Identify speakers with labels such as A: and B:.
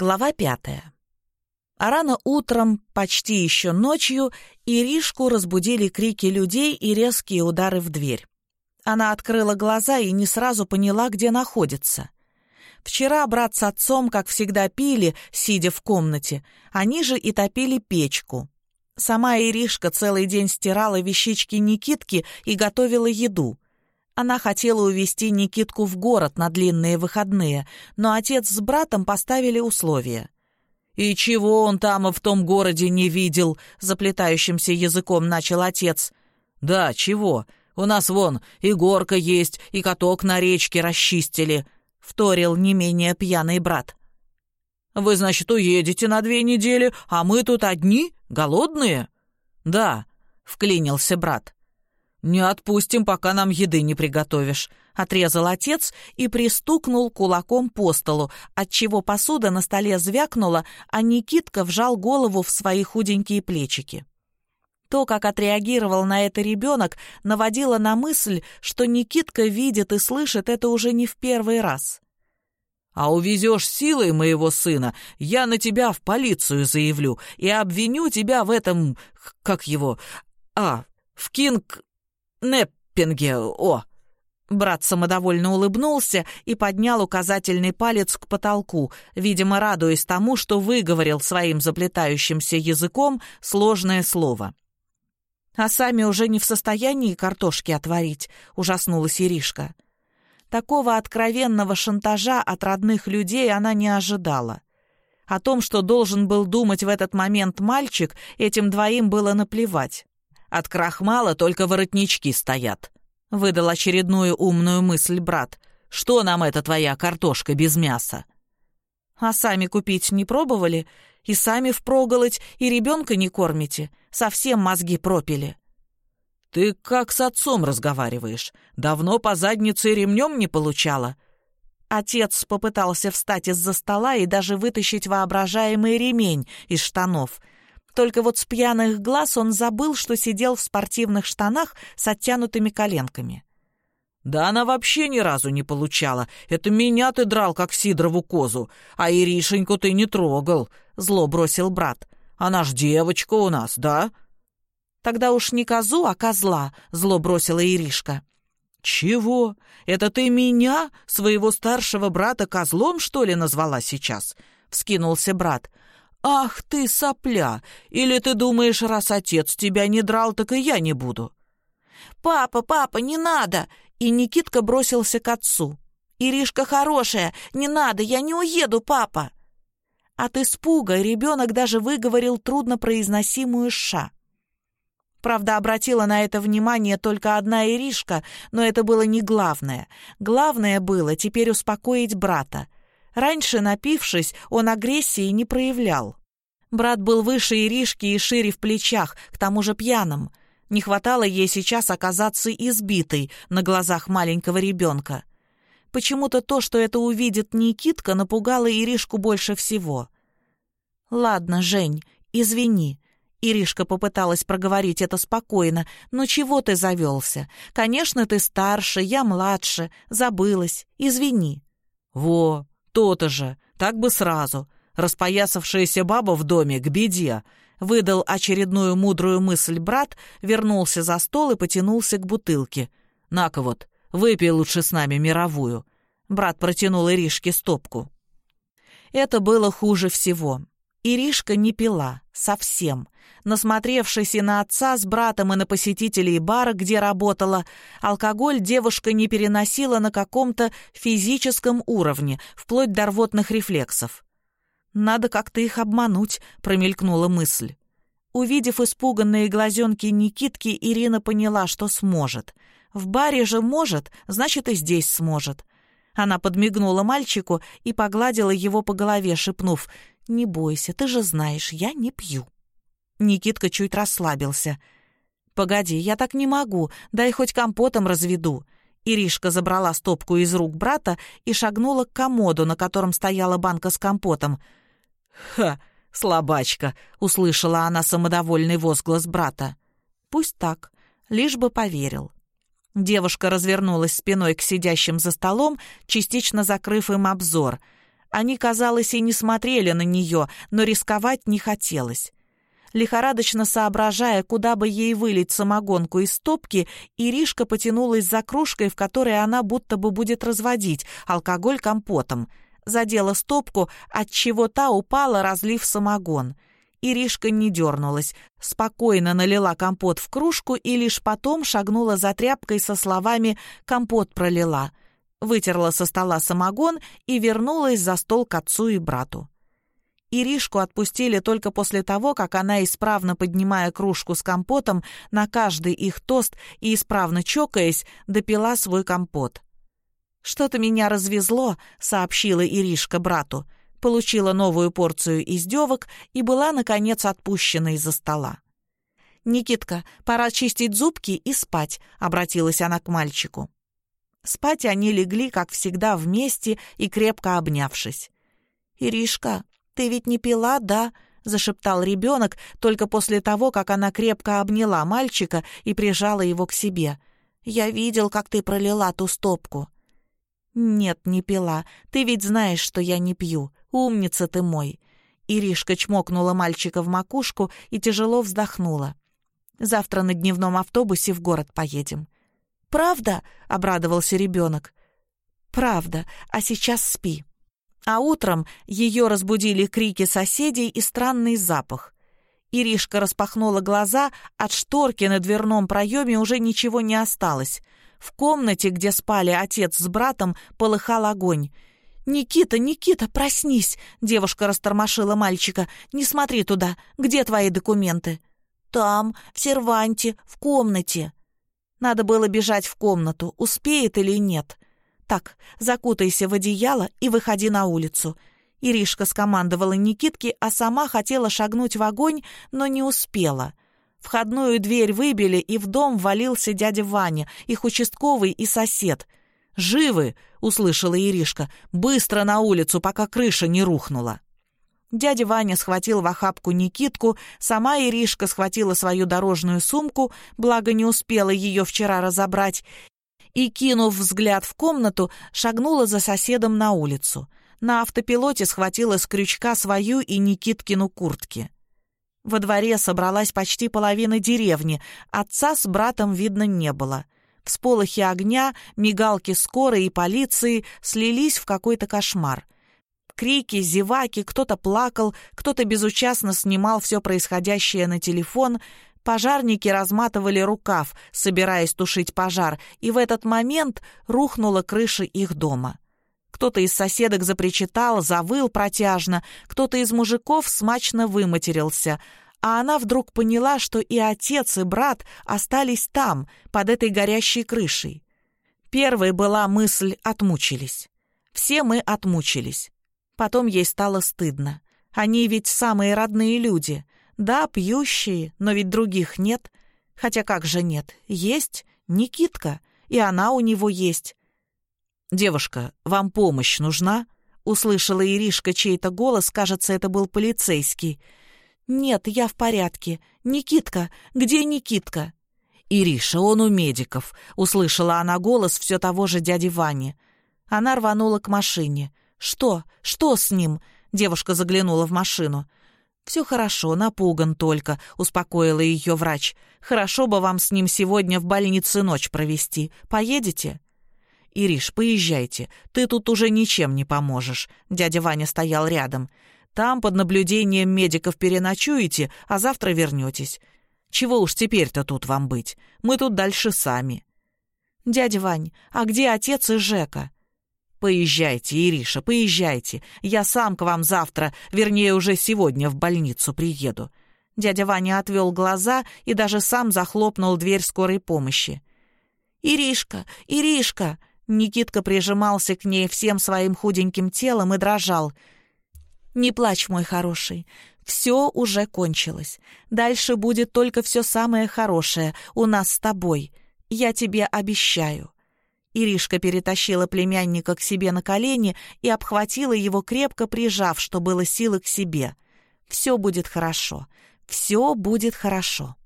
A: Глава пятая. А рано утром, почти еще ночью, Иришку разбудили крики людей и резкие удары в дверь. Она открыла глаза и не сразу поняла, где находится. Вчера брат с отцом, как всегда, пили, сидя в комнате. Они же и топили печку. Сама Иришка целый день стирала вещички Никитки и готовила еду. Она хотела увезти Никитку в город на длинные выходные, но отец с братом поставили условия. «И чего он там в том городе не видел?» — заплетающимся языком начал отец. «Да, чего? У нас вон и горка есть, и каток на речке расчистили», — вторил не менее пьяный брат. «Вы, значит, уедете на две недели, а мы тут одни, голодные?» «Да», — вклинился брат. «Не отпустим, пока нам еды не приготовишь», — отрезал отец и пристукнул кулаком по столу, отчего посуда на столе звякнула, а Никитка вжал голову в свои худенькие плечики. То, как отреагировал на это ребенок, наводило на мысль, что Никитка видит и слышит это уже не в первый раз. «А увезешь силой моего сына, я на тебя в полицию заявлю и обвиню тебя в этом... как его... а, в Кинг... Неппинге, о!» Брат самодовольно улыбнулся и поднял указательный палец к потолку, видимо, радуясь тому, что выговорил своим заплетающимся языком сложное слово. «А сами уже не в состоянии картошки отварить», — ужаснулась Иришка. Такого откровенного шантажа от родных людей она не ожидала. О том, что должен был думать в этот момент мальчик, этим двоим было наплевать. От крахмала только воротнички стоят», — выдал очередную умную мысль брат. «Что нам эта твоя картошка без мяса?» «А сами купить не пробовали? И сами впроголодь, и ребенка не кормите? Совсем мозги пропили».
B: «Ты как с отцом разговариваешь? Давно по заднице ремнем не получала?»
A: Отец попытался встать из-за стола и даже вытащить воображаемый ремень из штанов — только вот с пьяных глаз он забыл, что сидел в спортивных штанах с оттянутыми коленками.
B: «Да она вообще ни разу не получала. Это меня ты драл, как Сидорову козу, а Иришеньку ты не трогал», — зло бросил брат. «Она ж девочка у нас, да?»
A: «Тогда уж не козу, а козла», — зло бросила Иришка.
B: «Чего? Это ты меня, своего старшего брата, козлом, что ли, назвала сейчас?» — вскинулся брат. «Ах ты, сопля! Или ты думаешь, раз отец тебя не драл, так и я не буду?»
A: «Папа, папа, не надо!» И Никитка бросился к отцу. «Иришка хорошая! Не надо, я не уеду, папа!» От испуга ребенок даже выговорил труднопроизносимую «ша». Правда, обратила на это внимание только одна Иришка, но это было не главное. Главное было теперь успокоить брата — Раньше, напившись, он агрессии не проявлял. Брат был выше Иришки и шире в плечах, к тому же пьяным. Не хватало ей сейчас оказаться избитой на глазах маленького ребенка. Почему-то то, что это увидит Никитка, напугало Иришку больше всего. «Ладно, Жень, извини». Иришка попыталась проговорить это спокойно. «Ну чего ты завелся? Конечно, ты старше, я младше. Забылась. Извини».
B: «Во, «То-то же, так бы сразу. Распоясавшаяся баба в доме к беде». Выдал очередную мудрую мысль брат, вернулся за стол и потянулся к бутылке. «На-ка вот, выпей лучше с нами мировую». Брат протянул Иришке стопку.
A: Это было хуже всего. Иришка не пила. Совсем. Насмотревшись и на отца с братом, и на посетителей бара, где работала, алкоголь девушка не переносила на каком-то физическом уровне, вплоть до рвотных рефлексов. «Надо как-то их обмануть», — промелькнула мысль. Увидев испуганные глазенки Никитки, Ирина поняла, что сможет. В баре же может, значит, и здесь сможет. Она подмигнула мальчику и погладила его по голове, шепнув «Не бойся, ты же знаешь, я не пью». Никитка чуть расслабился. «Погоди, я так не могу, дай хоть компотом разведу». Иришка забрала стопку из рук брата и шагнула к комоду, на котором стояла банка с компотом.
B: «Ха, слабачка!» — услышала она самодовольный возглас брата.
A: «Пусть так, лишь бы поверил». Девушка развернулась спиной к сидящим за столом, частично закрыв им обзор — Они, казалось, и не смотрели на нее, но рисковать не хотелось. Лихорадочно соображая, куда бы ей вылить самогонку из стопки, Иришка потянулась за кружкой, в которой она будто бы будет разводить алкоголь компотом. Задела стопку, от чего та упала, разлив самогон. Иришка не дернулась, спокойно налила компот в кружку и лишь потом шагнула за тряпкой со словами «компот пролила», вытерла со стола самогон и вернулась за стол к отцу и брату. Иришку отпустили только после того, как она, исправно поднимая кружку с компотом на каждый их тост и исправно чокаясь, допила свой компот. «Что-то меня развезло», — сообщила Иришка брату, получила новую порцию издевок и была, наконец, отпущена из-за стола. «Никитка, пора чистить зубки и спать», — обратилась она к мальчику. Спать они легли, как всегда, вместе и крепко обнявшись. «Иришка, «Ты ведь не пила, да?» — зашептал ребенок только после того, как она крепко обняла мальчика и прижала его к себе. «Я видел, как ты пролила ту стопку». «Нет, не пила. Ты ведь знаешь, что я не пью. Умница ты мой». Иришка чмокнула мальчика в макушку и тяжело вздохнула. «Завтра на дневном автобусе в город поедем». «Правда?» — обрадовался ребенок. «Правда. А сейчас спи». А утром ее разбудили крики соседей и странный запах. Иришка распахнула глаза, от шторки на дверном проеме уже ничего не осталось. В комнате, где спали отец с братом, полыхал огонь. «Никита, Никита, проснись!» — девушка растормошила мальчика. «Не смотри туда. Где твои документы?» «Там, в серванте, в комнате». Надо было бежать в комнату, успеет или нет. «Так, закутайся в одеяло и выходи на улицу». Иришка скомандовала Никитке, а сама хотела шагнуть в огонь, но не успела. Входную дверь выбили, и в дом валился дядя Ваня, их участковый и сосед. «Живы!» — услышала Иришка. «Быстро на улицу, пока крыша не рухнула!» Дядя Ваня схватил в охапку Никитку, сама Иришка схватила свою дорожную сумку, благо не успела ее вчера разобрать, и, кинув взгляд в комнату, шагнула за соседом на улицу. На автопилоте схватила с крючка свою и Никиткину куртки. Во дворе собралась почти половина деревни, отца с братом видно не было. Всполохи огня, мигалки скорой и полиции слились в какой-то кошмар. Крики, зеваки, кто-то плакал, кто-то безучастно снимал все происходящее на телефон — Пожарники разматывали рукав, собираясь тушить пожар, и в этот момент рухнула крыша их дома. Кто-то из соседок запричитал, завыл протяжно, кто-то из мужиков смачно выматерился, а она вдруг поняла, что и отец, и брат остались там, под этой горящей крышей. Первой была мысль «отмучились». Все мы отмучились. Потом ей стало стыдно. Они ведь самые родные люди — да, пьющие, но ведь других нет. Хотя как же нет? Есть Никитка, и она у него есть. «Девушка, вам помощь нужна?» Услышала Иришка чей-то голос, кажется, это был полицейский. «Нет, я в порядке. Никитка, где Никитка?» «Ириша, он у медиков», — услышала она голос все того же дяди Вани. Она рванула к машине. «Что? Что с ним?» Девушка заглянула в машину. «Все хорошо, напуган только», — успокоила ее врач. «Хорошо бы вам с ним сегодня в больнице ночь провести. Поедете?» «Ириш, поезжайте. Ты тут уже ничем не поможешь». Дядя Ваня стоял рядом. «Там под наблюдением медиков переночуете, а завтра вернетесь. Чего уж теперь-то тут вам быть? Мы тут дальше сами». «Дядя Вань, а где отец и Жека?» «Поезжайте, Ириша, поезжайте. Я сам к вам завтра, вернее, уже сегодня в больницу приеду». Дядя Ваня отвел глаза и даже сам захлопнул дверь скорой помощи. «Иришка! Иришка!» Никитка прижимался к ней всем своим худеньким телом и дрожал. «Не плачь, мой хороший. Все уже кончилось. Дальше будет только все самое хорошее у нас с тобой. Я тебе обещаю». Иришка перетащила племянника к себе на колени и обхватила его, крепко прижав, что было силы к себе. «Все будет хорошо. Все будет хорошо».